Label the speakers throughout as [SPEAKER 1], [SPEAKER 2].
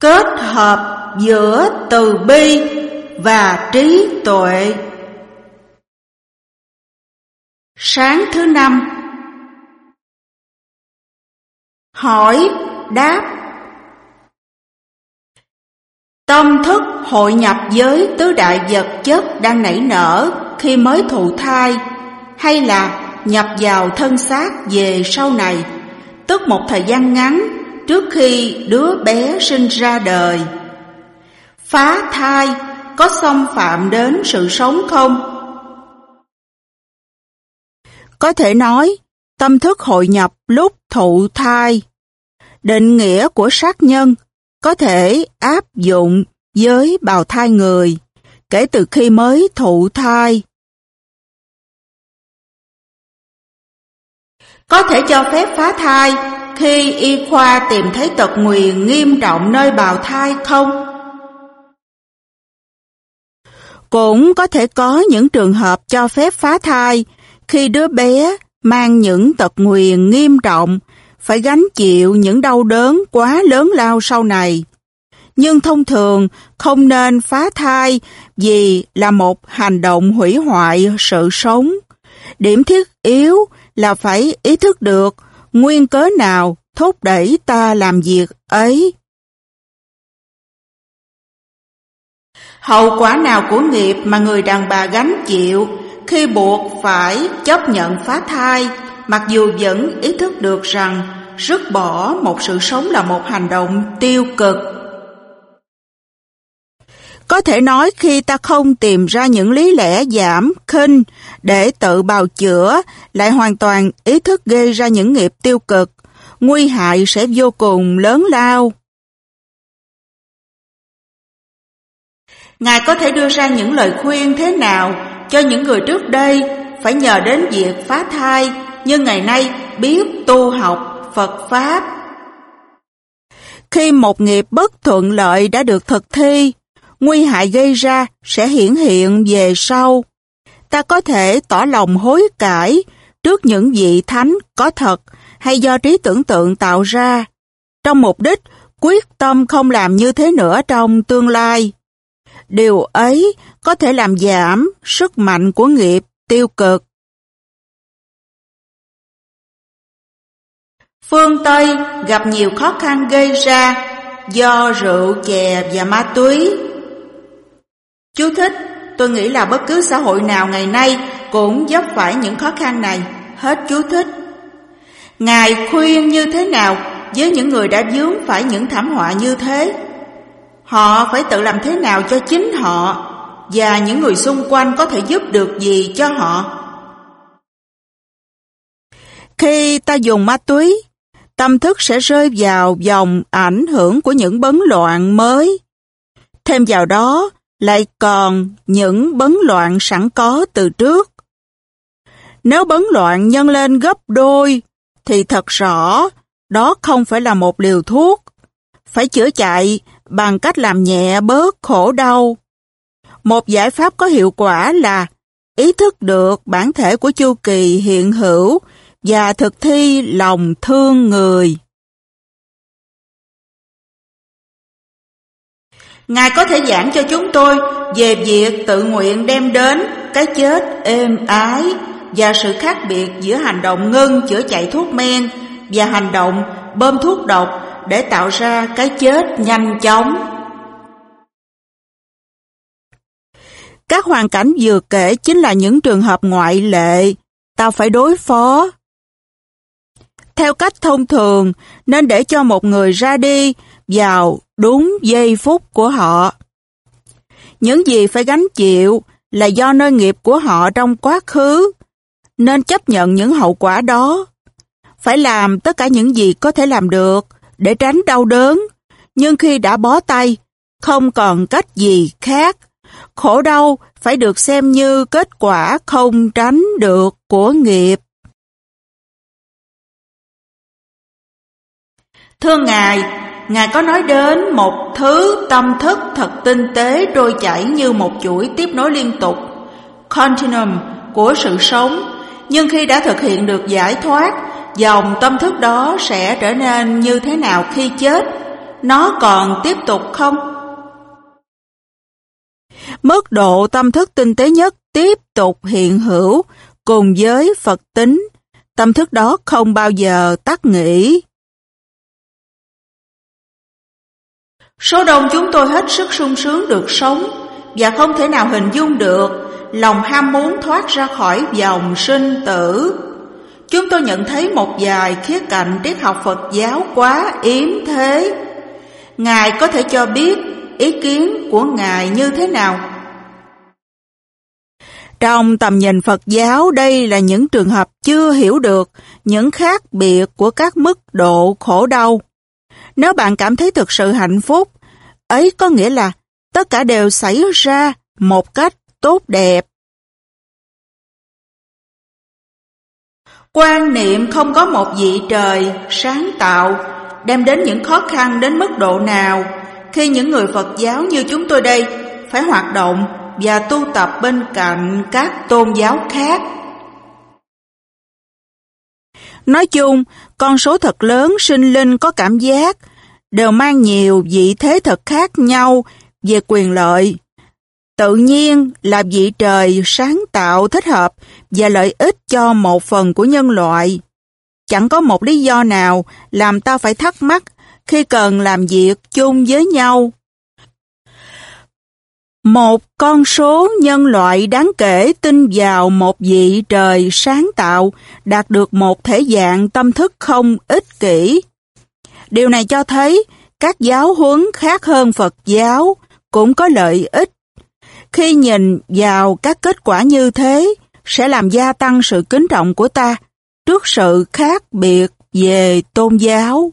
[SPEAKER 1] kết hợp giữa từ bi và trí tuệ. Sáng thứ năm Hỏi, đáp Tâm thức hội nhập với tứ đại vật chất đang nảy nở khi mới thụ thai hay là nhập vào thân xác về sau này, tức một thời gian ngắn trước khi đứa bé sinh ra đời. Phá thai có xâm phạm đến sự sống không?
[SPEAKER 2] Có thể nói, tâm thức hội nhập lúc thụ thai. Định nghĩa của sát nhân có thể áp dụng với bào thai người kể từ khi mới thụ thai.
[SPEAKER 1] Có thể cho phép phá thai khi y khoa tìm thấy tật nguyền nghiêm trọng nơi bào thai không?
[SPEAKER 2] Cũng có thể có những trường hợp cho phép phá thai khi đứa bé mang những tật nguyền nghiêm trọng, phải gánh chịu những đau đớn quá lớn lao sau này. Nhưng thông thường không nên phá thai vì là một hành động hủy hoại sự sống. Điểm thiết yếu là phải ý thức được nguyên cớ nào thúc đẩy ta làm việc ấy.
[SPEAKER 1] Hậu quả nào của nghiệp mà người đàn bà gánh chịu khi buộc phải chấp nhận phá thai, mặc dù vẫn ý thức được rằng rứt bỏ một sự sống là một hành động tiêu cực.
[SPEAKER 2] Có thể nói khi ta không tìm ra những lý lẽ giảm, khinh để tự bào chữa, lại hoàn toàn ý thức gây ra những nghiệp tiêu cực, nguy hại sẽ vô cùng lớn lao.
[SPEAKER 1] Ngài có thể đưa ra những lời khuyên thế nào cho những người trước đây phải nhờ đến việc phá thai, nhưng ngày nay biết tu học Phật Pháp.
[SPEAKER 2] Khi một nghiệp bất thuận lợi đã được thực thi, nguy hại gây ra sẽ hiển hiện về sau. Ta có thể tỏ lòng hối cải trước những vị thánh có thật hay do trí tưởng tượng tạo ra, trong mục đích quyết tâm không làm như thế nữa trong tương lai. Điều ấy có thể làm giảm sức mạnh của nghiệp tiêu cực.
[SPEAKER 1] Phương Tây gặp nhiều khó khăn gây ra do rượu chè và ma túy. Chú thích, tôi nghĩ là bất cứ xã hội nào ngày nay cũng vấp phải những khó khăn này. Hết chú thích. Ngài khuyên như thế nào với những người đã dướng phải những thảm họa như thế? Họ phải tự làm thế nào cho chính họ và những người xung quanh có thể giúp được gì cho họ.
[SPEAKER 2] Khi ta dùng ma túy, tâm thức sẽ rơi vào dòng ảnh hưởng của những bấn loạn mới. Thêm vào đó, lại còn những bấn loạn sẵn có từ trước. Nếu bấn loạn nhân lên gấp đôi, thì thật rõ, đó không phải là một liều thuốc. Phải chữa chạy bằng cách làm nhẹ bớt khổ đau. Một giải pháp có hiệu quả là ý thức được bản thể của chu kỳ hiện hữu và thực thi lòng thương người.
[SPEAKER 1] Ngài có thể giảng cho chúng tôi về việc tự nguyện đem đến cái chết êm ái và sự khác biệt giữa hành động ngưng chữa chạy thuốc men và hành động bơm thuốc độc để tạo ra cái chết nhanh chóng.
[SPEAKER 2] Các hoàn cảnh vừa kể chính là những trường hợp ngoại lệ, ta phải đối phó. Theo cách thông thường, nên để cho một người ra đi vào đúng giây phút của họ. Những gì phải gánh chịu là do nơi nghiệp của họ trong quá khứ, nên chấp nhận những hậu quả đó. Phải làm tất cả những gì có thể làm được để tránh đau đớn, nhưng khi đã bó tay, không còn cách gì khác. Khổ đau phải được xem như kết quả không tránh được của nghiệp.
[SPEAKER 1] Thưa Ngài, Ngài có nói đến một thứ tâm thức thật tinh tế trôi chảy như một chuỗi tiếp nối liên tục, continuum của sự sống, nhưng khi đã thực hiện được giải thoát, dòng tâm thức đó sẽ trở nên như thế nào khi chết nó còn tiếp tục không?
[SPEAKER 2] Mức độ tâm thức tinh tế nhất tiếp tục hiện hữu cùng với Phật tính. Tâm thức đó không bao giờ tắt nghỉ.
[SPEAKER 1] Số đông chúng tôi hết sức sung sướng được sống và không thể nào hình dung được lòng ham muốn thoát ra khỏi dòng sinh tử. Chúng tôi nhận thấy một vài khía cạnh triết học Phật giáo quá yếm thế. Ngài có thể cho biết ý kiến của Ngài như thế nào?
[SPEAKER 2] Trong tầm nhìn Phật giáo, đây là những trường hợp chưa hiểu được những khác biệt của các mức độ khổ đau. Nếu bạn cảm thấy thực sự hạnh phúc, ấy có nghĩa là tất cả đều xảy ra một cách tốt đẹp.
[SPEAKER 1] Quan niệm không có một vị trời sáng tạo đem đến những khó khăn đến mức độ nào khi những người Phật giáo như chúng tôi đây phải hoạt động và tu tập bên cạnh các tôn giáo khác.
[SPEAKER 2] Nói chung, con số thật lớn sinh linh có cảm giác đều mang nhiều vị thế thật khác nhau về quyền lợi. Tự nhiên là vị trời sáng tạo thích hợp và lợi ích cho một phần của nhân loại. Chẳng có một lý do nào làm ta phải thắc mắc khi cần làm việc chung với nhau. Một con số nhân loại đáng kể tin vào một vị trời sáng tạo đạt được một thể dạng tâm thức không ích kỷ. Điều này cho thấy các giáo huấn khác hơn Phật giáo cũng có lợi ích. Khi nhìn vào các kết quả như thế, sẽ làm gia tăng sự kính trọng của ta trước sự khác biệt về tôn giáo.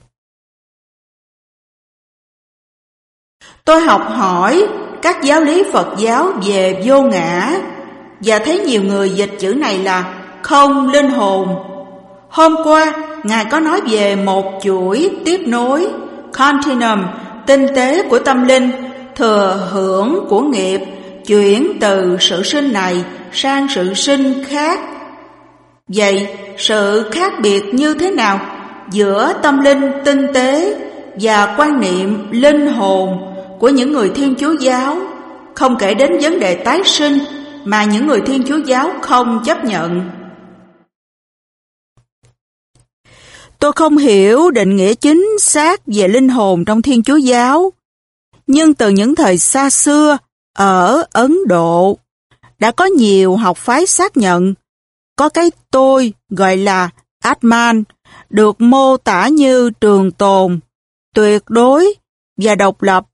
[SPEAKER 1] Tôi học hỏi các giáo lý Phật giáo về vô ngã và thấy nhiều người dịch chữ này là không linh hồn. Hôm qua, Ngài có nói về một chuỗi tiếp nối, continuum, tinh tế của tâm linh, thừa hưởng của nghiệp, chuyển từ sự sinh này sang sự sinh khác. Vậy, sự khác biệt như thế nào giữa tâm linh tinh tế và quan niệm linh hồn của những người Thiên Chúa giáo, không kể đến vấn đề tái sinh mà những người Thiên Chúa giáo không chấp nhận.
[SPEAKER 2] Tôi không hiểu định nghĩa chính xác về linh hồn trong Thiên Chúa giáo, nhưng từ những thời xa xưa ở Ấn Độ đã có nhiều học phái xác nhận có cái tôi gọi là Atman được mô tả như trường tồn, tuyệt đối và độc lập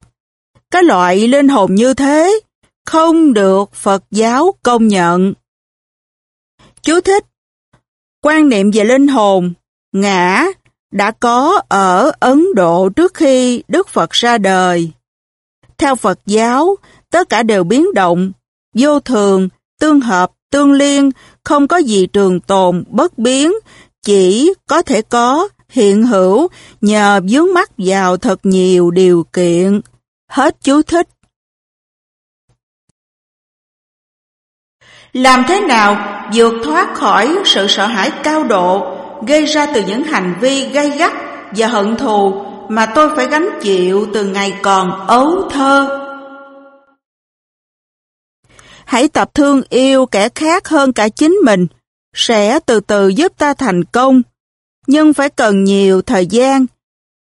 [SPEAKER 2] cái loại linh hồn như thế không được Phật giáo công nhận. Chú thích Quan niệm về linh hồn, ngã đã có ở Ấn Độ trước khi Đức Phật ra đời. Theo Phật giáo, tất cả đều biến động, vô thường, tương hợp, tương liên, không có gì trường tồn, bất biến, chỉ có thể có, hiện hữu nhờ vướng mắt vào thật nhiều điều kiện. Hết chú thích.
[SPEAKER 1] Làm thế nào vượt thoát khỏi sự sợ hãi cao độ gây ra từ những hành vi gây gắt và hận thù mà tôi phải gánh chịu từ ngày còn ấu thơ?
[SPEAKER 2] Hãy tập thương yêu kẻ khác hơn cả chính mình, sẽ từ từ giúp ta thành công, nhưng phải cần nhiều thời gian.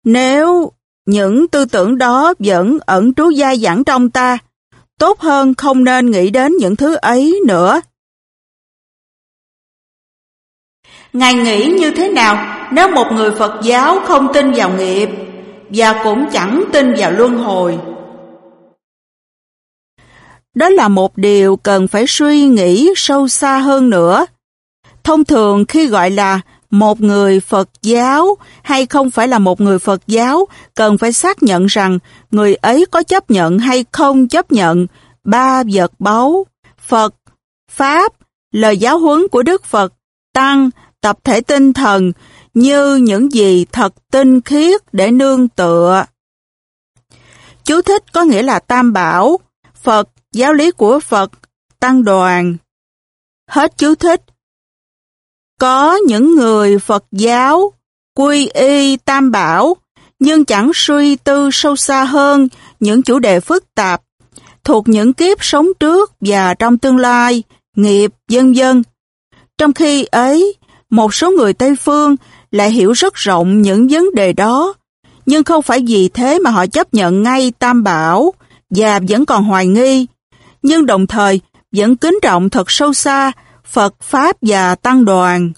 [SPEAKER 2] Nếu những tư tưởng đó vẫn ẩn trú dai dẳng trong ta. Tốt hơn không nên nghĩ đến những thứ ấy nữa.
[SPEAKER 1] Ngài nghĩ như thế nào nếu một người Phật giáo không tin vào nghiệp và cũng chẳng tin vào luân hồi?
[SPEAKER 2] Đó là một điều cần phải suy nghĩ sâu xa hơn nữa. Thông thường khi gọi là một người Phật giáo hay không phải là một người Phật giáo cần phải xác nhận rằng người ấy có chấp nhận hay không chấp nhận ba vật báu, Phật, Pháp, lời giáo huấn của Đức Phật, Tăng, tập thể tinh thần như những gì thật tinh khiết để nương tựa. Chú thích có nghĩa là tam bảo, Phật, giáo lý của Phật, tăng đoàn. Hết chú thích. Có những người Phật giáo quy y tam bảo nhưng chẳng suy tư sâu xa hơn những chủ đề phức tạp thuộc những kiếp sống trước và trong tương lai, nghiệp, dân dân. Trong khi ấy, một số người Tây Phương lại hiểu rất rộng những vấn đề đó, nhưng không phải vì thế mà họ chấp nhận ngay tam bảo và vẫn còn hoài nghi, nhưng đồng thời vẫn kính trọng thật sâu xa Phật Pháp và Tăng đoàn.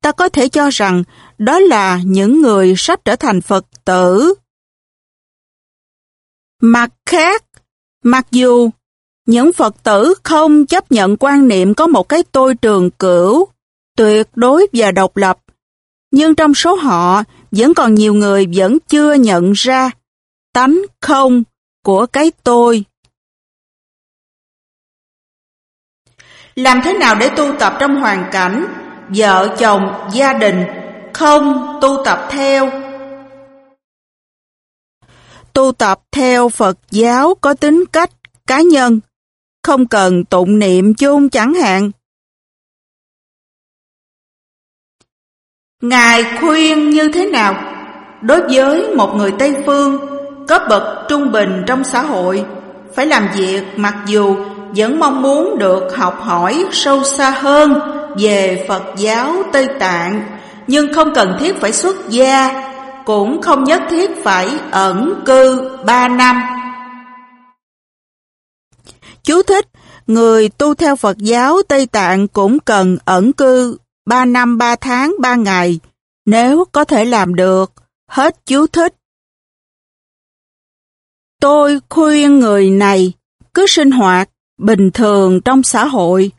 [SPEAKER 2] Ta có thể cho rằng đó là những người sắp trở thành Phật tử. Mặt khác, mặc dù những Phật tử không chấp nhận quan niệm có một cái tôi trường cửu, tuyệt đối và độc lập, nhưng trong số họ vẫn còn nhiều người vẫn chưa nhận ra tánh không của cái tôi.
[SPEAKER 1] Làm thế nào để tu tập trong hoàn cảnh vợ chồng, gia đình không tu tập theo?
[SPEAKER 2] Tu tập theo Phật giáo có tính cách cá nhân, không cần tụng niệm chung chẳng hạn.
[SPEAKER 1] Ngài khuyên như thế nào đối với một người Tây Phương cấp bậc trung bình trong xã hội phải làm việc mặc dù vẫn mong muốn được học hỏi sâu xa hơn về Phật giáo Tây Tạng nhưng không cần thiết phải xuất gia cũng không nhất thiết phải ẩn cư ba năm.
[SPEAKER 2] Chú thích, người tu theo Phật giáo Tây Tạng cũng cần ẩn cư 3 năm 3 tháng 3 ngày, nếu có thể làm được, hết chú thích. Tôi khuyên người này cứ sinh hoạt bình thường trong xã hội,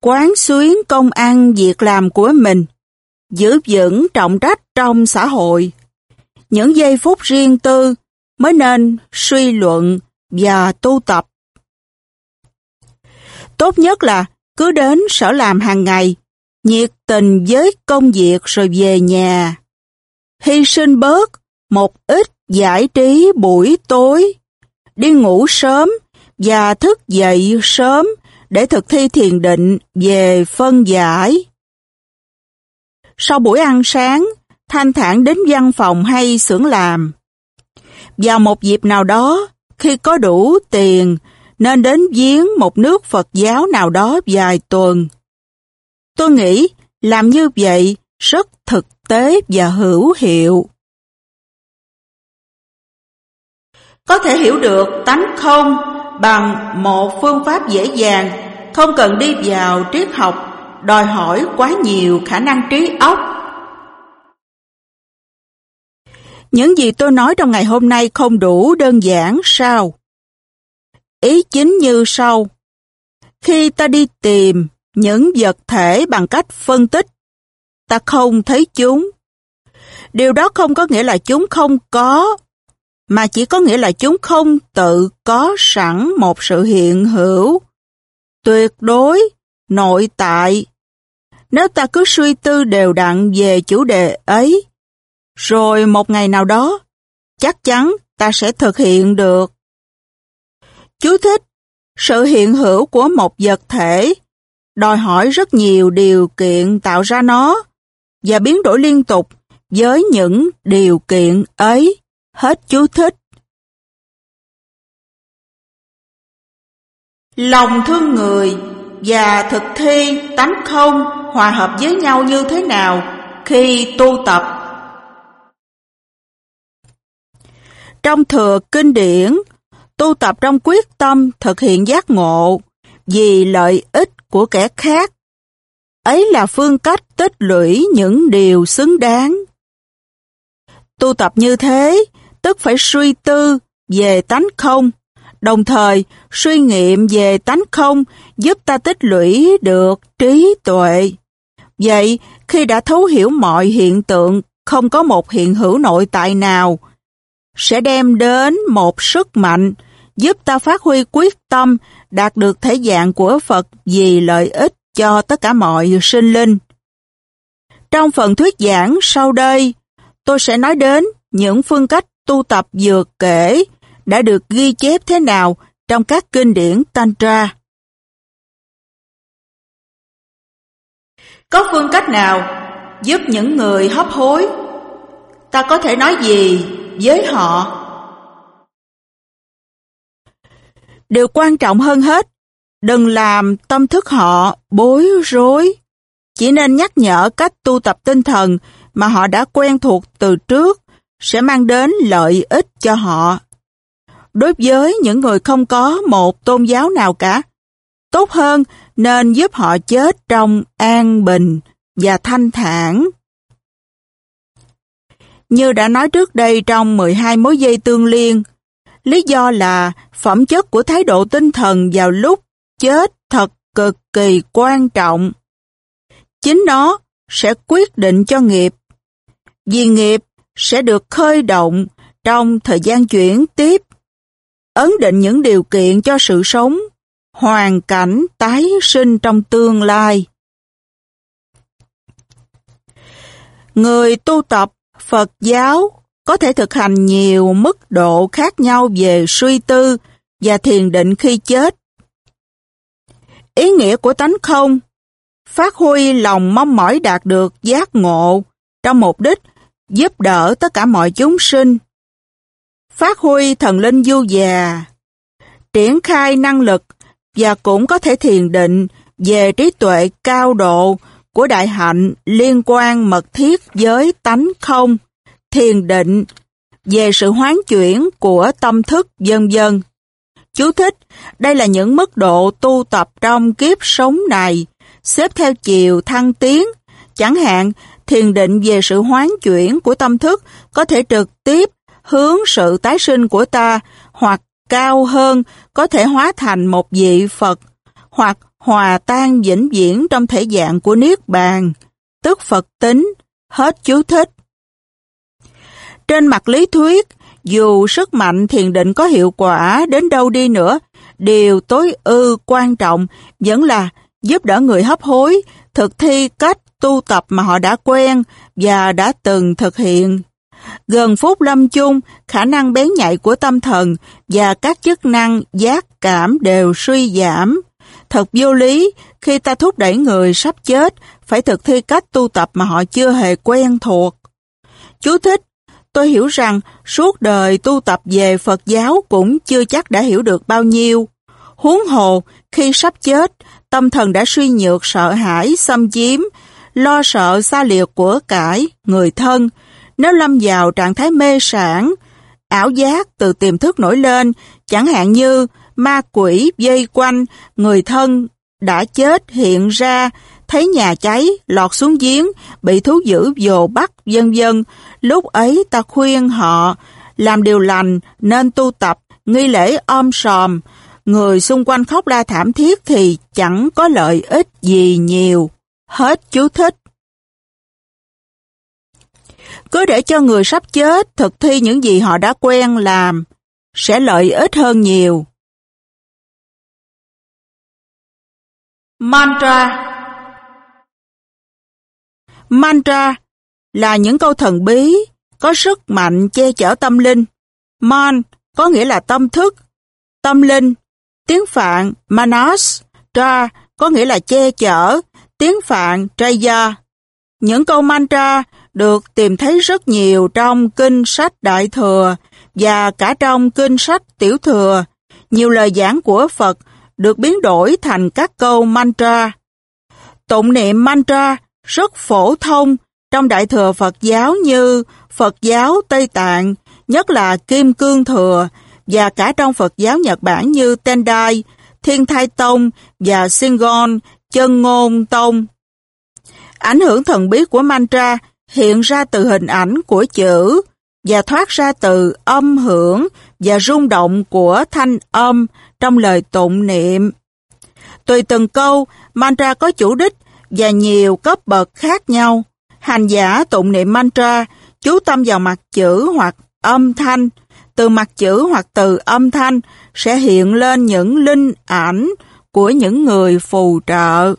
[SPEAKER 2] quán xuyến công ăn việc làm của mình, giữ vững trọng trách trong xã hội. Những giây phút riêng tư mới nên suy luận và tu tập. Tốt nhất là cứ đến sở làm hàng ngày nhiệt tình với công việc rồi về nhà. Hy sinh bớt một ít giải trí buổi tối, đi ngủ sớm và thức dậy sớm để thực thi thiền định về phân giải. Sau buổi ăn sáng, thanh thản đến văn phòng hay xưởng làm. Vào một dịp nào đó, khi có đủ tiền, nên đến viếng một nước Phật giáo nào đó vài tuần. Tôi nghĩ làm như vậy rất thực tế và hữu hiệu.
[SPEAKER 1] Có thể hiểu được tánh không bằng một phương pháp dễ dàng, không cần đi vào triết học, đòi hỏi quá nhiều khả năng trí óc.
[SPEAKER 2] Những gì tôi nói trong ngày hôm nay không đủ đơn giản sao? Ý chính như sau. Khi ta đi tìm những vật thể bằng cách phân tích. Ta không thấy chúng. Điều đó không có nghĩa là chúng không có, mà chỉ có nghĩa là chúng không tự có sẵn một sự hiện hữu. Tuyệt đối, nội tại. Nếu ta cứ suy tư đều đặn về chủ đề ấy, rồi một ngày nào đó, chắc chắn ta sẽ thực hiện được. Chú thích, sự hiện hữu của một vật thể đòi hỏi rất nhiều điều kiện tạo ra nó và biến đổi liên tục với những điều kiện ấy. Hết chú thích.
[SPEAKER 1] Lòng thương người và thực thi tánh không hòa hợp với nhau như thế nào khi tu tập?
[SPEAKER 2] Trong thừa kinh điển, tu tập trong quyết tâm thực hiện giác ngộ vì lợi ích của kẻ khác. Ấy là phương cách tích lũy những điều xứng đáng. Tu tập như thế, tức phải suy tư về tánh không, đồng thời suy nghiệm về tánh không giúp ta tích lũy được trí tuệ. Vậy, khi đã thấu hiểu mọi hiện tượng, không có một hiện hữu nội tại nào, sẽ đem đến một sức mạnh giúp ta phát huy quyết tâm đạt được thể dạng của Phật vì lợi ích cho tất cả mọi sinh linh. Trong phần thuyết giảng sau đây, tôi sẽ nói đến những phương cách tu tập vừa kể đã được ghi chép thế nào trong các kinh điển Tantra.
[SPEAKER 1] Có phương cách nào giúp những người hấp hối? Ta có thể nói gì với họ.
[SPEAKER 2] Điều quan trọng hơn hết, đừng làm tâm thức họ bối rối. Chỉ nên nhắc nhở cách tu tập tinh thần mà họ đã quen thuộc từ trước sẽ mang đến lợi ích cho họ. Đối với những người không có một tôn giáo nào cả, tốt hơn nên giúp họ chết trong an bình và thanh thản. Như đã nói trước đây trong 12 mối dây tương liên, lý do là phẩm chất của thái độ tinh thần vào lúc chết thật cực kỳ quan trọng. Chính nó sẽ quyết định cho nghiệp. Vì nghiệp sẽ được khơi động trong thời gian chuyển tiếp, ấn định những điều kiện cho sự sống, hoàn cảnh tái sinh trong tương lai. Người tu tập Phật giáo có thể thực hành nhiều mức độ khác nhau về suy tư và thiền định khi chết. Ý nghĩa của tánh không phát huy lòng mong mỏi đạt được giác ngộ trong mục đích giúp đỡ tất cả mọi chúng sinh. Phát huy thần linh du già, triển khai năng lực và cũng có thể thiền định về trí tuệ cao độ của đại hạnh liên quan mật thiết với tánh không, thiền định, về sự hoán chuyển của tâm thức dân dân. Chú thích, đây là những mức độ tu tập trong kiếp sống này, xếp theo chiều thăng tiến, chẳng hạn thiền định về sự hoán chuyển của tâm thức có thể trực tiếp hướng sự tái sinh của ta hoặc cao hơn có thể hóa thành một vị Phật hoặc hòa tan vĩnh viễn trong thể dạng của Niết Bàn, tức Phật tính, hết chú thích. Trên mặt lý thuyết, dù sức mạnh thiền định có hiệu quả đến đâu đi nữa, điều tối ưu quan trọng vẫn là giúp đỡ người hấp hối thực thi cách tu tập mà họ đã quen và đã từng thực hiện. Gần phút lâm chung, khả năng bén nhạy của tâm thần và các chức năng giác cảm đều suy giảm. Thật vô lý khi ta thúc đẩy người sắp chết phải thực thi cách tu tập mà họ chưa hề quen thuộc. Chú thích, tôi hiểu rằng suốt đời tu tập về Phật giáo cũng chưa chắc đã hiểu được bao nhiêu. Huống hồ, khi sắp chết, tâm thần đã suy nhược sợ hãi, xâm chiếm, lo sợ xa lìa của cải, người thân. Nếu lâm vào trạng thái mê sản, ảo giác từ tiềm thức nổi lên, chẳng hạn như ma quỷ dây quanh, người thân đã chết hiện ra, thấy nhà cháy, lọt xuống giếng, bị thú dữ dồ bắt, dân dân. Lúc ấy ta khuyên họ làm điều lành nên tu tập, nghi lễ ôm sòm. Người xung quanh khóc la thảm thiết thì chẳng có lợi ích gì nhiều. Hết chú thích. Cứ để cho người sắp chết thực thi những gì họ đã quen làm, sẽ lợi ích hơn nhiều.
[SPEAKER 1] Mantra
[SPEAKER 2] Mantra là những câu thần bí có sức mạnh che chở tâm linh. Man có nghĩa là tâm thức, tâm linh. Tiếng Phạn Manas, Tra có nghĩa là che chở, tiếng Phạn Traya. Những câu mantra được tìm thấy rất nhiều trong kinh sách Đại Thừa và cả trong kinh sách Tiểu Thừa. Nhiều lời giảng của Phật được biến đổi thành các câu mantra. Tụng niệm mantra rất phổ thông trong Đại Thừa Phật giáo như Phật giáo Tây Tạng, nhất là Kim Cương Thừa, và cả trong Phật giáo Nhật Bản như Tendai, Thiên Thai Tông và Shingon, Chân Ngôn Tông. Ảnh hưởng thần bí của mantra hiện ra từ hình ảnh của chữ và thoát ra từ âm hưởng và rung động của thanh âm trong lời tụng niệm. Tùy từng câu, mantra có chủ đích và nhiều cấp bậc khác nhau. Hành giả tụng niệm mantra chú tâm vào mặt chữ hoặc âm thanh. Từ mặt chữ hoặc từ âm thanh sẽ hiện lên những linh ảnh của những người phù trợ.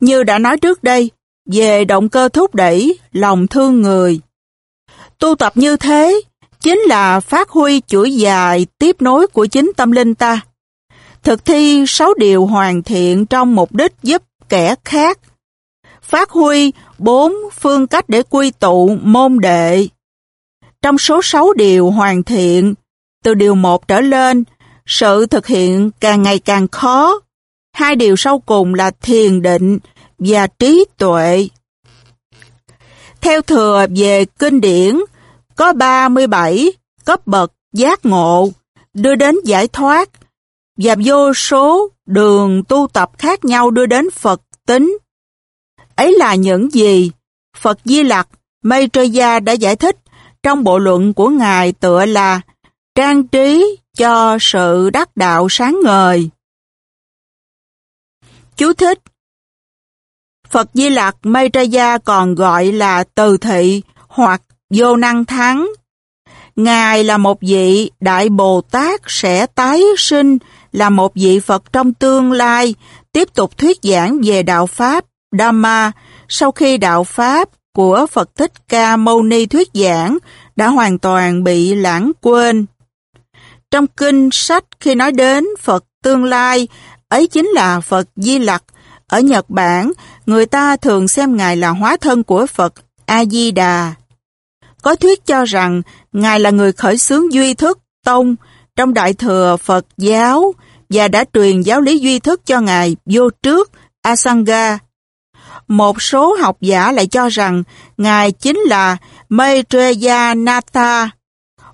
[SPEAKER 2] Như đã nói trước đây, về động cơ thúc đẩy lòng thương người. Tu tập như thế chính là phát huy chuỗi dài tiếp nối của chính tâm linh ta. Thực thi sáu điều hoàn thiện trong mục đích giúp kẻ khác phát huy bốn phương cách để quy tụ môn đệ. Trong số sáu điều hoàn thiện, từ điều một trở lên, sự thực hiện càng ngày càng khó. Hai điều sau cùng là thiền định và trí tuệ. Theo thừa về kinh điển, có 37 cấp bậc giác ngộ đưa đến giải thoát và vô số đường tu tập khác nhau đưa đến Phật tính. Ấy là những gì Phật Di Lặc Maitreya đã giải thích trong bộ luận của Ngài tựa là trang trí cho sự đắc đạo sáng ngời. Chú thích Phật Di Lặc Maitreya còn gọi là từ thị hoặc vô năng thắng. Ngài là một vị Đại Bồ Tát sẽ tái sinh là một vị Phật trong tương lai, tiếp tục thuyết giảng về đạo Pháp, Dhamma, sau khi đạo Pháp của Phật Thích Ca Mâu Ni thuyết giảng đã hoàn toàn bị lãng quên. Trong kinh sách khi nói đến Phật tương lai, ấy chính là Phật Di Lặc. Ở Nhật Bản, người ta thường xem Ngài là hóa thân của Phật A-di-đà. Có thuyết cho rằng Ngài là người khởi xướng duy thức tông trong Đại Thừa Phật giáo và đã truyền giáo lý duy thức cho Ngài vô trước Asanga. Một số học giả lại cho rằng Ngài chính là Maitreya Natha,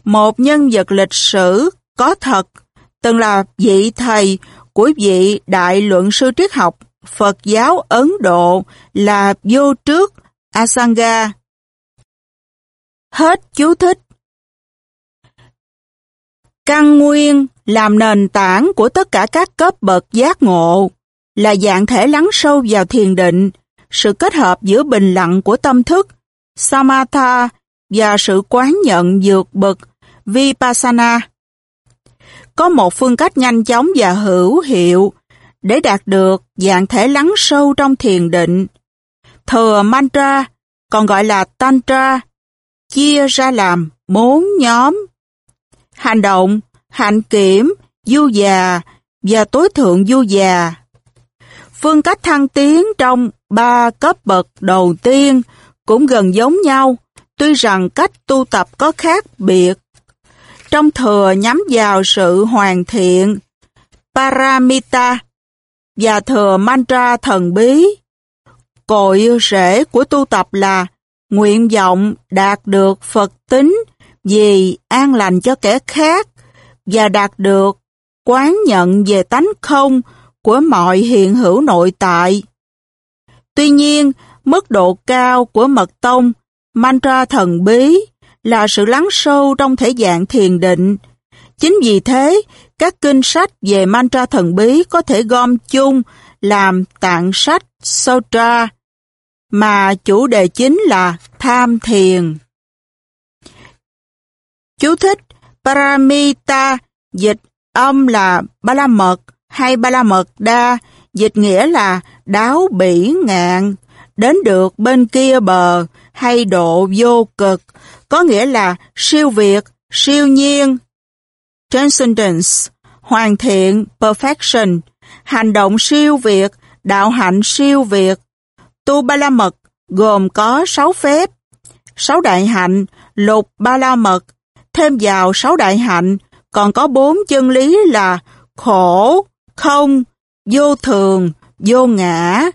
[SPEAKER 2] một nhân vật lịch sử có thật, từng là vị thầy của vị đại luận sư triết học Phật giáo Ấn Độ là vô trước Asanga. Hết chú thích. Căn nguyên làm nền tảng của tất cả các cấp bậc giác ngộ là dạng thể lắng sâu vào thiền định, sự kết hợp giữa bình lặng của tâm thức, samatha và sự quán nhận vượt bậc vipassana. Có một phương cách nhanh chóng và hữu hiệu để đạt được dạng thể lắng sâu trong thiền định. Thừa mantra, còn gọi là tantra, chia ra làm bốn nhóm. Hành động, hạnh kiểm, du già và tối thượng du già. Phương cách thăng tiến trong ba cấp bậc đầu tiên cũng gần giống nhau, tuy rằng cách tu tập có khác biệt. Trong thừa nhắm vào sự hoàn thiện, Paramita, và thừa mantra thần bí. Cội rễ của tu tập là nguyện vọng đạt được Phật tính vì an lành cho kẻ khác và đạt được quán nhận về tánh không của mọi hiện hữu nội tại. Tuy nhiên, mức độ cao của mật tông, mantra thần bí là sự lắng sâu trong thể dạng thiền định. Chính vì thế, các kinh sách về mantra thần bí có thể gom chung làm tạng sách Sutra, mà chủ đề chính là tham thiền. Chú thích Paramita dịch âm là ba la mật hay ba la mật đa, dịch nghĩa là đáo bỉ ngạn, đến được bên kia bờ hay độ vô cực, có nghĩa là siêu việt, siêu nhiên, transcendence, hoàn thiện, perfection, hành động siêu việt, đạo hạnh siêu việt. Tu Ba La Mật gồm có 6 phép, 6 đại hạnh, lục Ba La Mật, thêm vào 6 đại hạnh, còn có 4 chân lý là khổ, không, vô thường, vô ngã.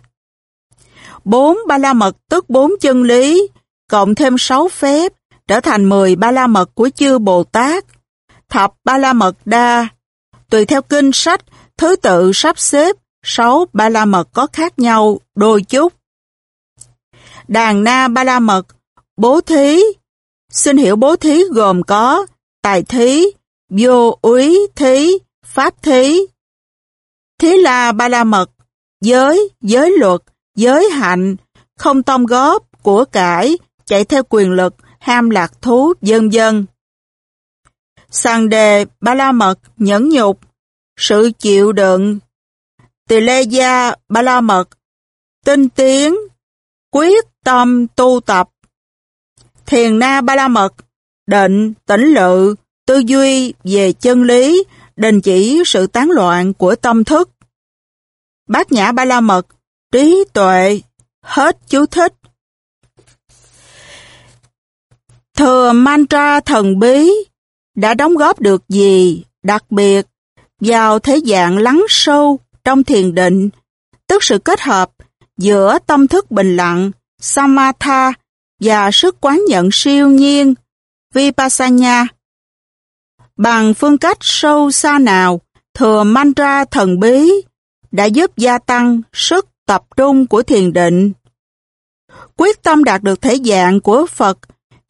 [SPEAKER 2] 4 Ba La Mật tức 4 chân lý, cộng thêm 6 phép, trở thành 10 Ba La Mật của chư Bồ Tát thập ba la mật đa. Tùy theo kinh sách, thứ tự sắp xếp, sáu ba la mật có khác nhau đôi chút. Đàn na ba la mật, bố thí. Xin hiểu bố thí gồm có tài thí, vô úy thí, pháp thí. Thí là ba la mật, giới, giới luật, giới hạnh, không tông góp, của cải, chạy theo quyền lực, ham lạc thú, dân dân sàng đề ba la mật nhẫn nhục, sự chịu đựng, tỳ lê gia ba la mật, tinh tiến, quyết tâm tu tập, thiền na ba la mật, định, tĩnh lự, tư duy về chân lý, đình chỉ sự tán loạn của tâm thức. Bát nhã ba la mật, trí tuệ, Hết chú thích. Thừa mantra thần bí đã đóng góp được gì đặc biệt vào thế dạng lắng sâu trong thiền định, tức sự kết hợp giữa tâm thức bình lặng, samatha và sức quán nhận siêu nhiên, vipassana. Bằng phương cách sâu xa nào, thừa mantra thần bí đã giúp gia tăng sức tập trung của thiền định. Quyết tâm đạt được thể dạng của Phật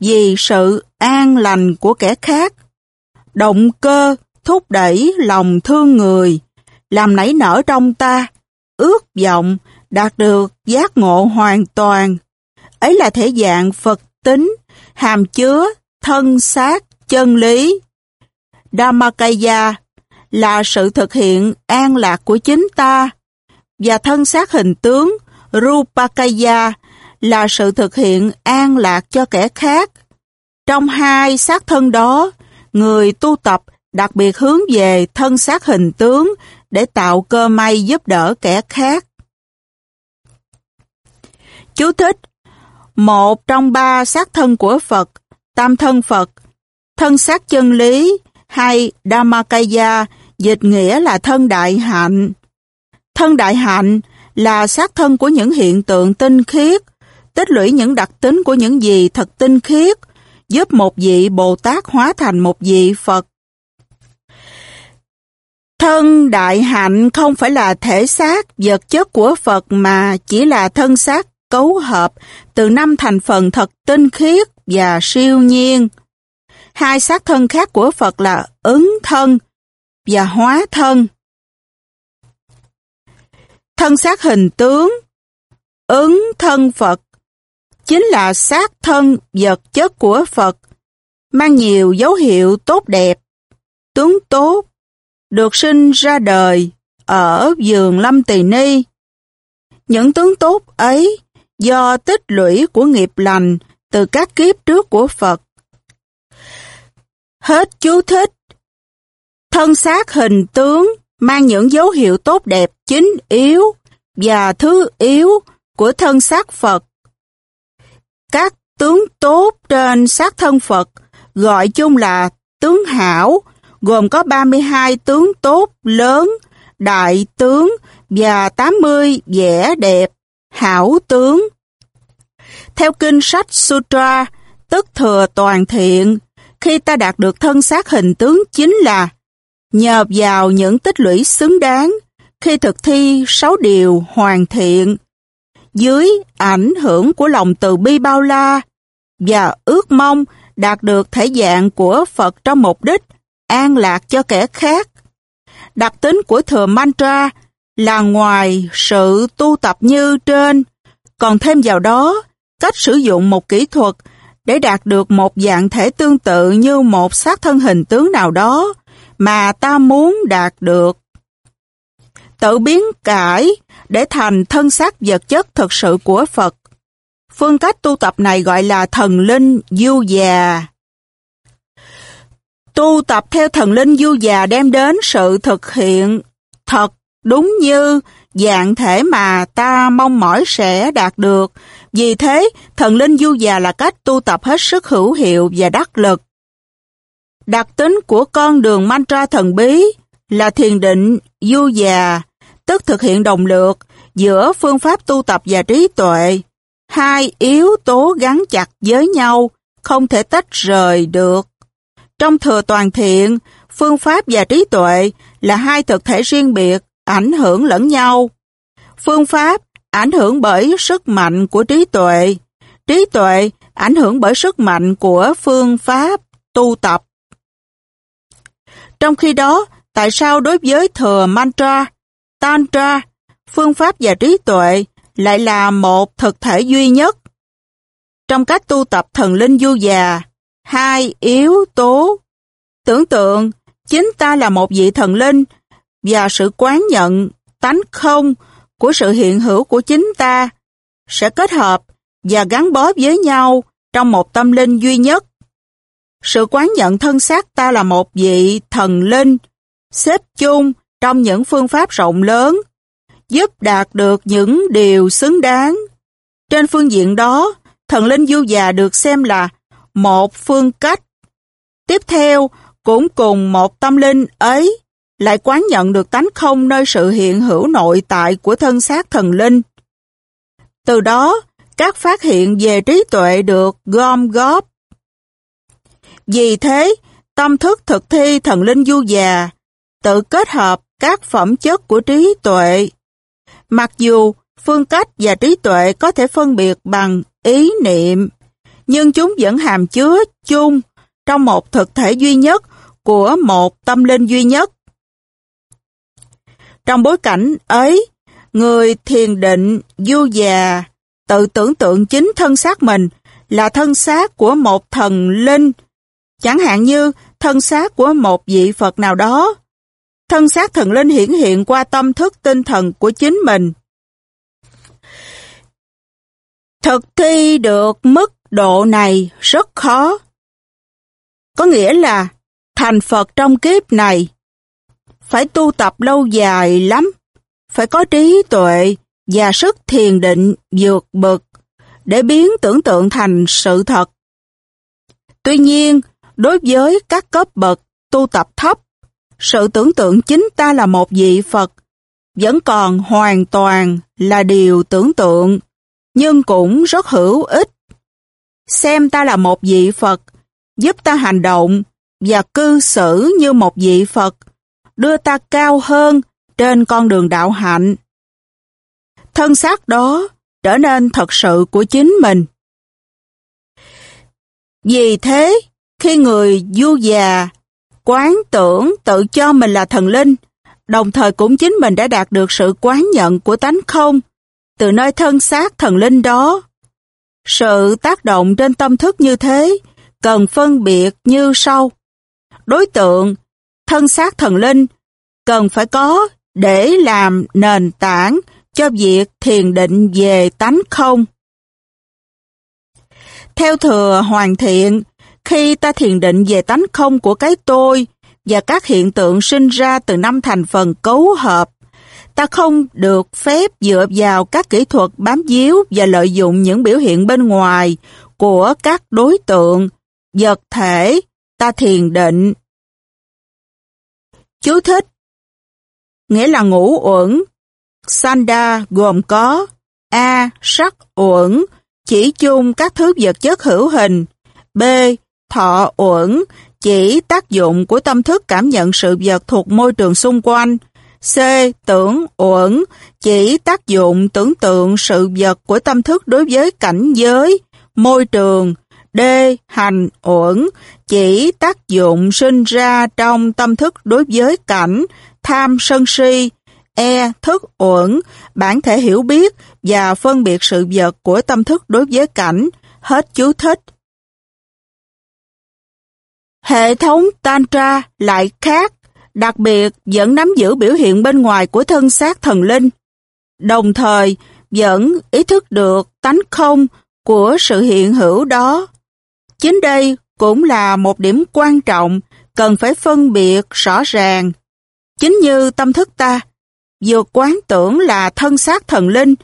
[SPEAKER 2] vì sự an lành của kẻ khác. Động cơ thúc đẩy lòng thương người, làm nảy nở trong ta, ước vọng đạt được giác ngộ hoàn toàn. Ấy là thể dạng Phật tính, hàm chứa, thân xác, chân lý. Dhammakaya là sự thực hiện an lạc của chính ta, và thân xác hình tướng Rupakaya là sự thực hiện an lạc cho kẻ khác. Trong hai xác thân đó, người tu tập đặc biệt hướng về thân xác hình tướng để tạo cơ may giúp đỡ kẻ khác. Chú thích Một trong ba xác thân của Phật, tam thân Phật, thân xác chân lý hay Dhammakaya dịch nghĩa là thân đại hạnh. Thân đại hạnh là xác thân của những hiện tượng tinh khiết, tích lũy những đặc tính của những gì thật tinh khiết, giúp một vị Bồ Tát hóa thành một vị Phật. Thân đại hạnh không phải là thể xác vật chất của Phật mà chỉ là thân xác cấu hợp từ năm thành phần thật tinh khiết và siêu nhiên. Hai xác thân khác của Phật là ứng thân và hóa thân. Thân xác hình tướng, ứng thân Phật, chính là xác thân vật chất của Phật, mang nhiều dấu hiệu tốt đẹp, tướng tốt, được sinh ra đời ở vườn Lâm Tỳ Ni. Những tướng tốt ấy do tích lũy của nghiệp lành từ các kiếp trước của Phật. Hết chú thích. Thân xác hình tướng mang những dấu hiệu tốt đẹp chính yếu và thứ yếu của thân xác Phật. Các tướng tốt trên sát thân Phật gọi chung là tướng hảo, gồm có 32 tướng tốt lớn, đại tướng và 80 vẻ đẹp, hảo tướng. Theo kinh sách Sutra, tức thừa toàn thiện, khi ta đạt được thân xác hình tướng chính là nhờ vào những tích lũy xứng đáng khi thực thi sáu điều hoàn thiện dưới ảnh hưởng của lòng từ bi bao la và ước mong đạt được thể dạng của Phật trong mục đích an lạc cho kẻ khác. Đặc tính của thừa mantra là ngoài sự tu tập như trên, còn thêm vào đó cách sử dụng một kỹ thuật để đạt được một dạng thể tương tự như một xác thân hình tướng nào đó mà ta muốn đạt được. Tự biến cải để thành thân xác vật chất thực sự của Phật. Phương cách tu tập này gọi là thần linh du già. Tu tập theo thần linh du già đem đến sự thực hiện thật đúng như dạng thể mà ta mong mỏi sẽ đạt được. Vì thế, thần linh du già là cách tu tập hết sức hữu hiệu và đắc lực. Đặc tính của con đường mantra thần bí là thiền định du già, tức thực hiện đồng lược giữa phương pháp tu tập và trí tuệ. Hai yếu tố gắn chặt với nhau, không thể tách rời được. Trong thừa toàn thiện, phương pháp và trí tuệ là hai thực thể riêng biệt, ảnh hưởng lẫn nhau. Phương pháp ảnh hưởng bởi sức mạnh của trí tuệ. Trí tuệ ảnh hưởng bởi sức mạnh của phương pháp tu tập. Trong khi đó, tại sao đối với thừa mantra, tantra, phương pháp và trí tuệ lại là một thực thể duy nhất? Trong cách tu tập thần linh du già, hai yếu tố. Tưởng tượng, chính ta là một vị thần linh và sự quán nhận tánh không của sự hiện hữu của chính ta sẽ kết hợp và gắn bó với nhau trong một tâm linh duy nhất. Sự quán nhận thân xác ta là một vị thần linh, xếp chung trong những phương pháp rộng lớn, giúp đạt được những điều xứng đáng Trên phương diện đó, thần linh du già được xem là một phương cách. Tiếp theo, cũng cùng một tâm linh ấy, lại quán nhận được tánh không nơi sự hiện hữu nội tại của thân xác thần linh. Từ đó, các phát hiện về trí tuệ được gom góp. Vì thế, tâm thức thực thi thần linh du già, tự kết hợp các phẩm chất của trí tuệ. Mặc dù phương cách và trí tuệ có thể phân biệt bằng ý niệm, nhưng chúng vẫn hàm chứa chung trong một thực thể duy nhất của một tâm linh duy nhất. Trong bối cảnh ấy, người thiền định du già tự tưởng tượng chính thân xác mình là thân xác của một thần linh, chẳng hạn như thân xác của một vị Phật nào đó. Thân xác thần linh hiển hiện qua tâm thức tinh thần của chính mình. Thực thi được mức độ này rất khó. Có nghĩa là thành Phật trong kiếp này phải tu tập lâu dài lắm, phải có trí tuệ và sức thiền định vượt bực để biến tưởng tượng thành sự thật. Tuy nhiên, đối với các cấp bậc tu tập thấp, sự tưởng tượng chính ta là một vị Phật vẫn còn hoàn toàn là điều tưởng tượng, nhưng cũng rất hữu ích. Xem ta là một vị Phật, giúp ta hành động và cư xử như một vị Phật, đưa ta cao hơn trên con đường đạo hạnh. Thân xác đó trở nên thật sự của chính mình. Vì thế, khi người du già, quán tưởng tự cho mình là thần linh, đồng thời cũng chính mình đã đạt được sự quán nhận của tánh không từ nơi thân xác thần linh đó. Sự tác động trên tâm thức như thế cần phân biệt như sau. Đối tượng, thân xác thần linh cần phải có để làm nền tảng cho việc thiền định về tánh không. Theo thừa hoàn thiện, khi ta thiền định về tánh không của cái tôi và các hiện tượng sinh ra từ năm thành phần cấu hợp, ta không được phép dựa vào các kỹ thuật bám díu và lợi dụng những biểu hiện bên ngoài của các đối tượng, vật thể, ta thiền định. Chú thích Nghĩa là ngũ uẩn. Sanda gồm có A. Sắc uẩn, chỉ chung các thứ vật chất hữu hình. B. Thọ uẩn, chỉ tác dụng của tâm thức cảm nhận sự vật thuộc môi trường xung quanh. C. Tưởng uẩn, chỉ tác dụng tưởng tượng sự vật của tâm thức đối với cảnh giới, môi trường. D. Hành uẩn, chỉ tác dụng sinh ra trong tâm thức đối với cảnh, tham sân si. E. Thức uẩn, bản thể hiểu biết và phân biệt sự vật của tâm thức đối với cảnh. Hết chú thích. Hệ thống Tantra lại khác, đặc biệt vẫn nắm giữ biểu hiện bên ngoài của thân xác thần linh, đồng thời vẫn ý thức được tánh không của sự hiện hữu đó. Chính đây cũng là một điểm quan trọng cần phải phân biệt rõ ràng. Chính như tâm thức ta, vừa quán tưởng là thân xác thần linh,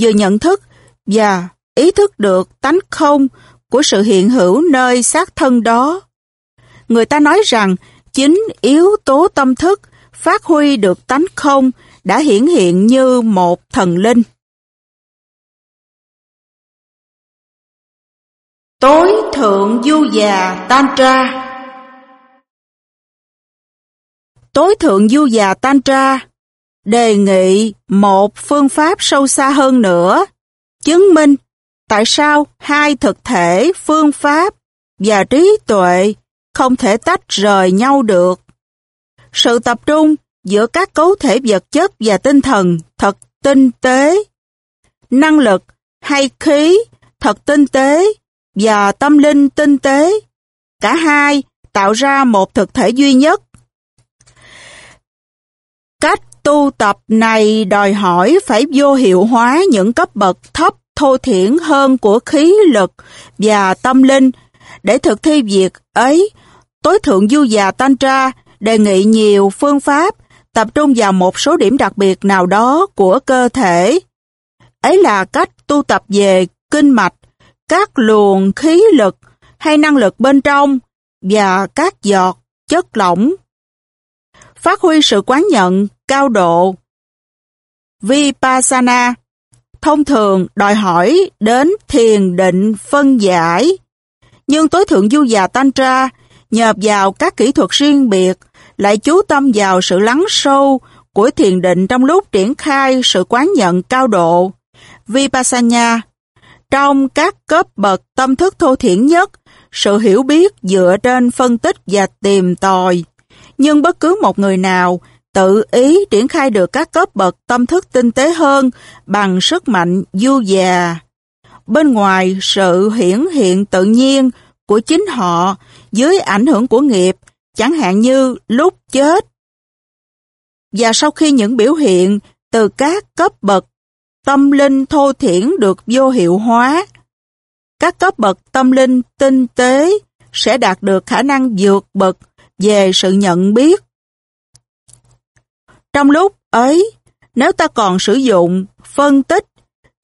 [SPEAKER 2] vừa nhận thức và ý thức được tánh không của sự hiện hữu nơi xác thân đó. Người ta nói rằng chính yếu tố tâm thức phát huy được tánh không đã hiển hiện như một thần linh. Tối thượng du già Tantra Tối thượng du già Tantra đề nghị một phương pháp sâu xa hơn nữa, chứng minh tại sao hai thực thể phương pháp và trí tuệ không thể tách rời nhau được. Sự tập trung giữa các cấu thể vật chất và tinh thần thật tinh tế. Năng lực hay khí thật tinh tế và tâm linh tinh tế. Cả hai tạo ra một thực thể duy nhất. Cách tu tập này đòi hỏi phải vô hiệu hóa những cấp bậc thấp thô thiển hơn của khí lực và tâm linh để thực thi việc ấy Tối thượng du già Tantra đề nghị nhiều phương pháp tập trung vào một số điểm đặc biệt nào đó của cơ thể. Ấy là cách tu tập về kinh mạch, các luồng khí lực hay năng lực bên trong và các giọt chất lỏng. Phát huy sự quán nhận cao độ. Vipassana thông thường đòi hỏi đến thiền định phân giải. Nhưng tối thượng du già Tantra nhờ vào các kỹ thuật riêng biệt lại chú tâm vào sự lắng sâu của thiền định trong lúc triển khai sự quán nhận cao độ. Vipassana Trong các cấp bậc tâm thức thô thiển nhất, sự hiểu biết dựa trên phân tích và tìm tòi. Nhưng bất cứ một người nào tự ý triển khai được các cấp bậc tâm thức tinh tế hơn bằng sức mạnh du già. Bên ngoài sự hiển hiện tự nhiên của chính họ dưới ảnh hưởng của nghiệp, chẳng hạn như lúc chết. Và sau khi những biểu hiện từ các cấp bậc tâm linh thô thiển được vô hiệu hóa, các cấp bậc tâm linh tinh tế sẽ đạt được khả năng vượt bậc về sự nhận biết. Trong lúc ấy, nếu ta còn sử dụng phân tích,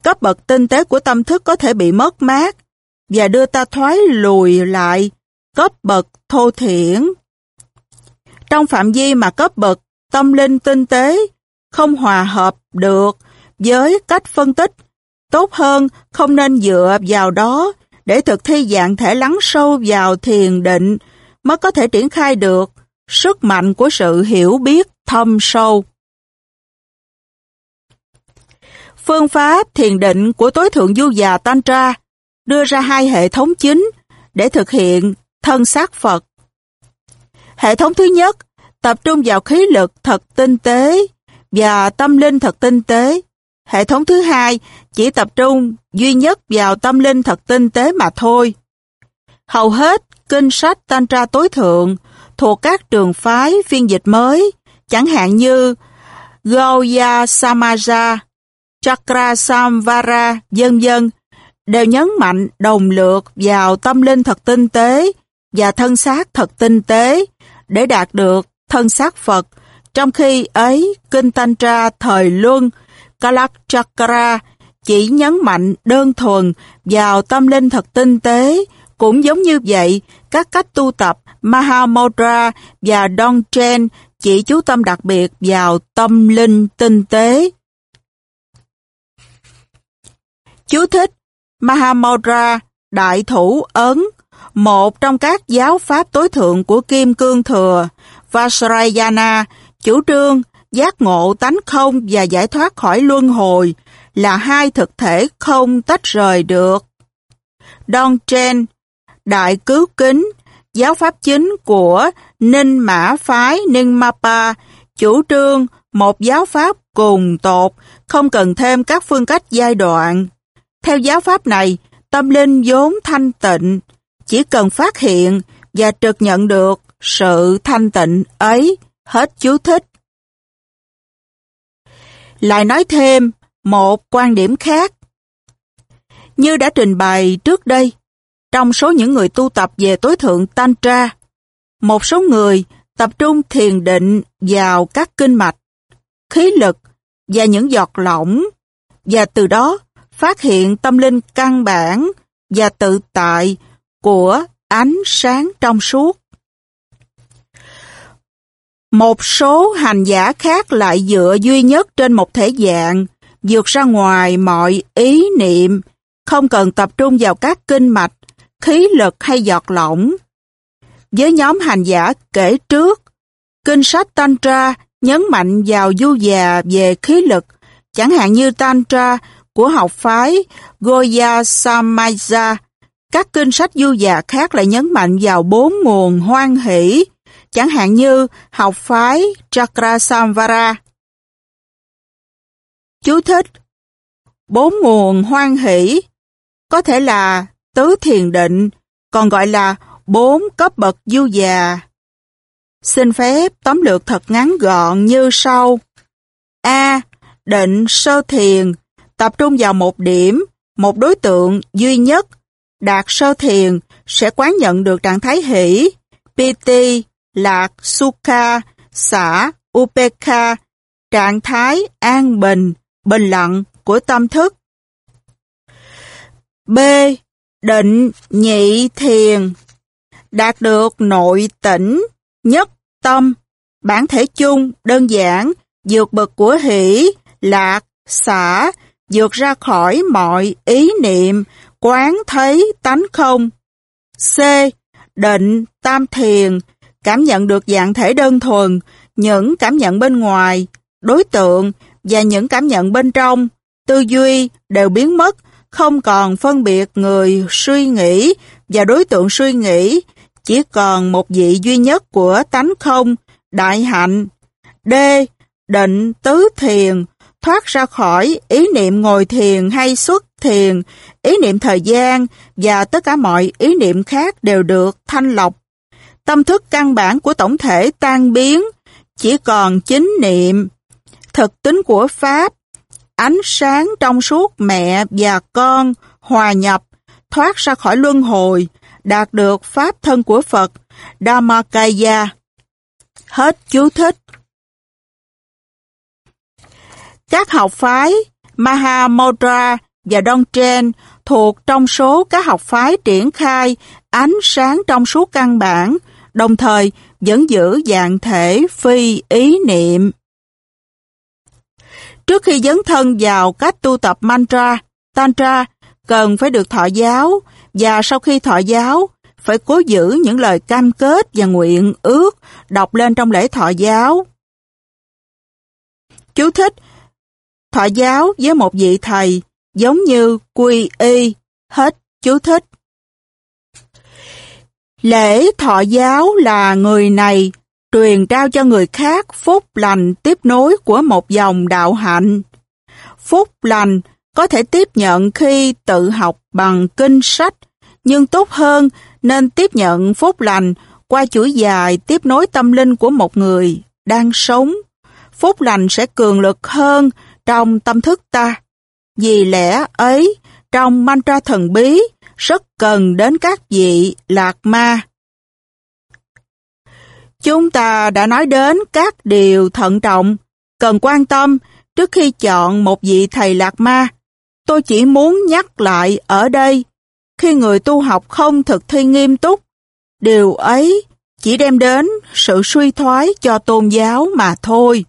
[SPEAKER 2] cấp bậc tinh tế của tâm thức có thể bị mất mát và đưa ta thoái lùi lại cấp bậc thô thiển. Trong phạm vi mà cấp bậc tâm linh tinh tế không hòa hợp được với cách phân tích, tốt hơn không nên dựa vào đó để thực thi dạng thể lắng sâu vào thiền định mới có thể triển khai được sức mạnh của sự hiểu biết thâm sâu. Phương pháp thiền định của tối thượng du già Tantra đưa ra hai hệ thống chính để thực hiện thân xác Phật. Hệ thống thứ nhất tập trung vào khí lực thật tinh tế và tâm linh thật tinh tế. Hệ thống thứ hai chỉ tập trung duy nhất vào tâm linh thật tinh tế mà thôi. Hầu hết kinh sách Tantra tối thượng thuộc các trường phái phiên dịch mới, chẳng hạn như Gauya Samaja, Chakra Samvara, dân dân, đều nhấn mạnh đồng lược vào tâm linh thật tinh tế và thân xác thật tinh tế để đạt được thân xác Phật, trong khi ấy Kinh Tantra thời Luân, Kalak Chakra chỉ nhấn mạnh đơn thuần vào tâm linh thật tinh tế, cũng giống như vậy, các cách tu tập Mahamudra và Dongchen chỉ chú tâm đặc biệt vào tâm linh tinh tế. Chú thích Mahamudra, Đại Thủ Ấn, một trong các giáo pháp tối thượng của Kim Cương Thừa, Vajrayana, chủ trương giác ngộ tánh không và giải thoát khỏi luân hồi là hai thực thể không tách rời được. Don Chen, Đại Cứu Kính, giáo pháp chính của Ninh Mã Phái Ninh Mapa, chủ trương một giáo pháp cùng tột, không cần thêm các phương cách giai đoạn. Theo giáo pháp này, tâm linh vốn thanh tịnh, chỉ cần phát hiện và trực nhận được sự thanh tịnh ấy, hết chú thích. Lại nói thêm một quan điểm khác. Như đã trình bày trước đây, trong số những người tu tập về tối thượng Tantra, một số người tập trung thiền định vào các kinh mạch, khí lực và những giọt lỏng, và từ đó phát hiện tâm linh căn bản và tự tại của ánh sáng trong suốt. Một số hành giả khác lại dựa duy nhất trên một thể dạng, vượt ra ngoài mọi ý niệm, không cần tập trung vào các kinh mạch, khí lực hay giọt lỏng. Với nhóm hành giả kể trước, kinh sách Tantra nhấn mạnh vào du già về khí lực, chẳng hạn như Tantra của học phái Goya Samaja. Các kinh sách du già khác lại nhấn mạnh vào bốn nguồn hoan hỷ, chẳng hạn như học phái Chakrasamvara. Chú thích Bốn nguồn hoan hỷ có thể là tứ thiền định, còn gọi là bốn cấp bậc du già. Xin phép tóm lược thật ngắn gọn như sau. A. Định sơ thiền, tập trung vào một điểm, một đối tượng duy nhất. Đạt sơ thiền sẽ quán nhận được trạng thái hỷ, piti, lạc, sukha, xả, upekha, trạng thái an bình, bình lặng của tâm thức. B. Định nhị thiền Đạt được nội tỉnh, nhất tâm, bản thể chung, đơn giản, vượt bậc của hỷ, lạc, xả, vượt ra khỏi mọi ý niệm, quán thấy tánh không. C. Định, tam thiền, cảm nhận được dạng thể đơn thuần, những cảm nhận bên ngoài, đối tượng và những cảm nhận bên trong, tư duy đều biến mất, không còn phân biệt người suy nghĩ và đối tượng suy nghĩ, chỉ còn một vị duy nhất của tánh không, đại hạnh. D. Định tứ thiền, thoát ra khỏi ý niệm ngồi thiền hay xuất thiền, ý niệm thời gian và tất cả mọi ý niệm khác đều được thanh lọc. Tâm thức căn bản của tổng thể tan biến, chỉ còn chính niệm. Thực tính của Pháp, ánh sáng trong suốt mẹ và con hòa nhập, thoát ra khỏi luân hồi, đạt được Pháp thân của Phật, Dhammakaya. Hết chú thích. Các học phái Mahamudra và Dongchen thuộc trong số các học phái triển khai ánh sáng trong suốt căn bản, đồng thời vẫn giữ dạng thể phi ý niệm. Trước khi dấn thân vào cách tu tập mantra, tantra cần phải được thọ giáo và sau khi thọ giáo phải cố giữ những lời cam kết và nguyện ước đọc lên trong lễ thọ giáo. Chú thích Thọ giáo với một vị thầy giống như quy y, hết chú thích. Lễ thọ giáo là người này truyền trao cho người khác phúc lành tiếp nối của một dòng đạo hạnh. Phúc lành có thể tiếp nhận khi tự học bằng kinh sách, nhưng tốt hơn nên tiếp nhận phúc lành qua chuỗi dài tiếp nối tâm linh của một người đang sống. Phúc lành sẽ cường lực hơn trong tâm thức ta. Vì lẽ ấy, trong mantra thần bí, rất cần đến các vị lạc ma. Chúng ta đã nói đến các điều thận trọng, cần quan tâm trước khi chọn một vị thầy lạc ma. Tôi chỉ muốn nhắc lại ở đây, khi người tu học không thực thi nghiêm túc, điều ấy chỉ đem đến sự suy thoái cho tôn giáo mà thôi.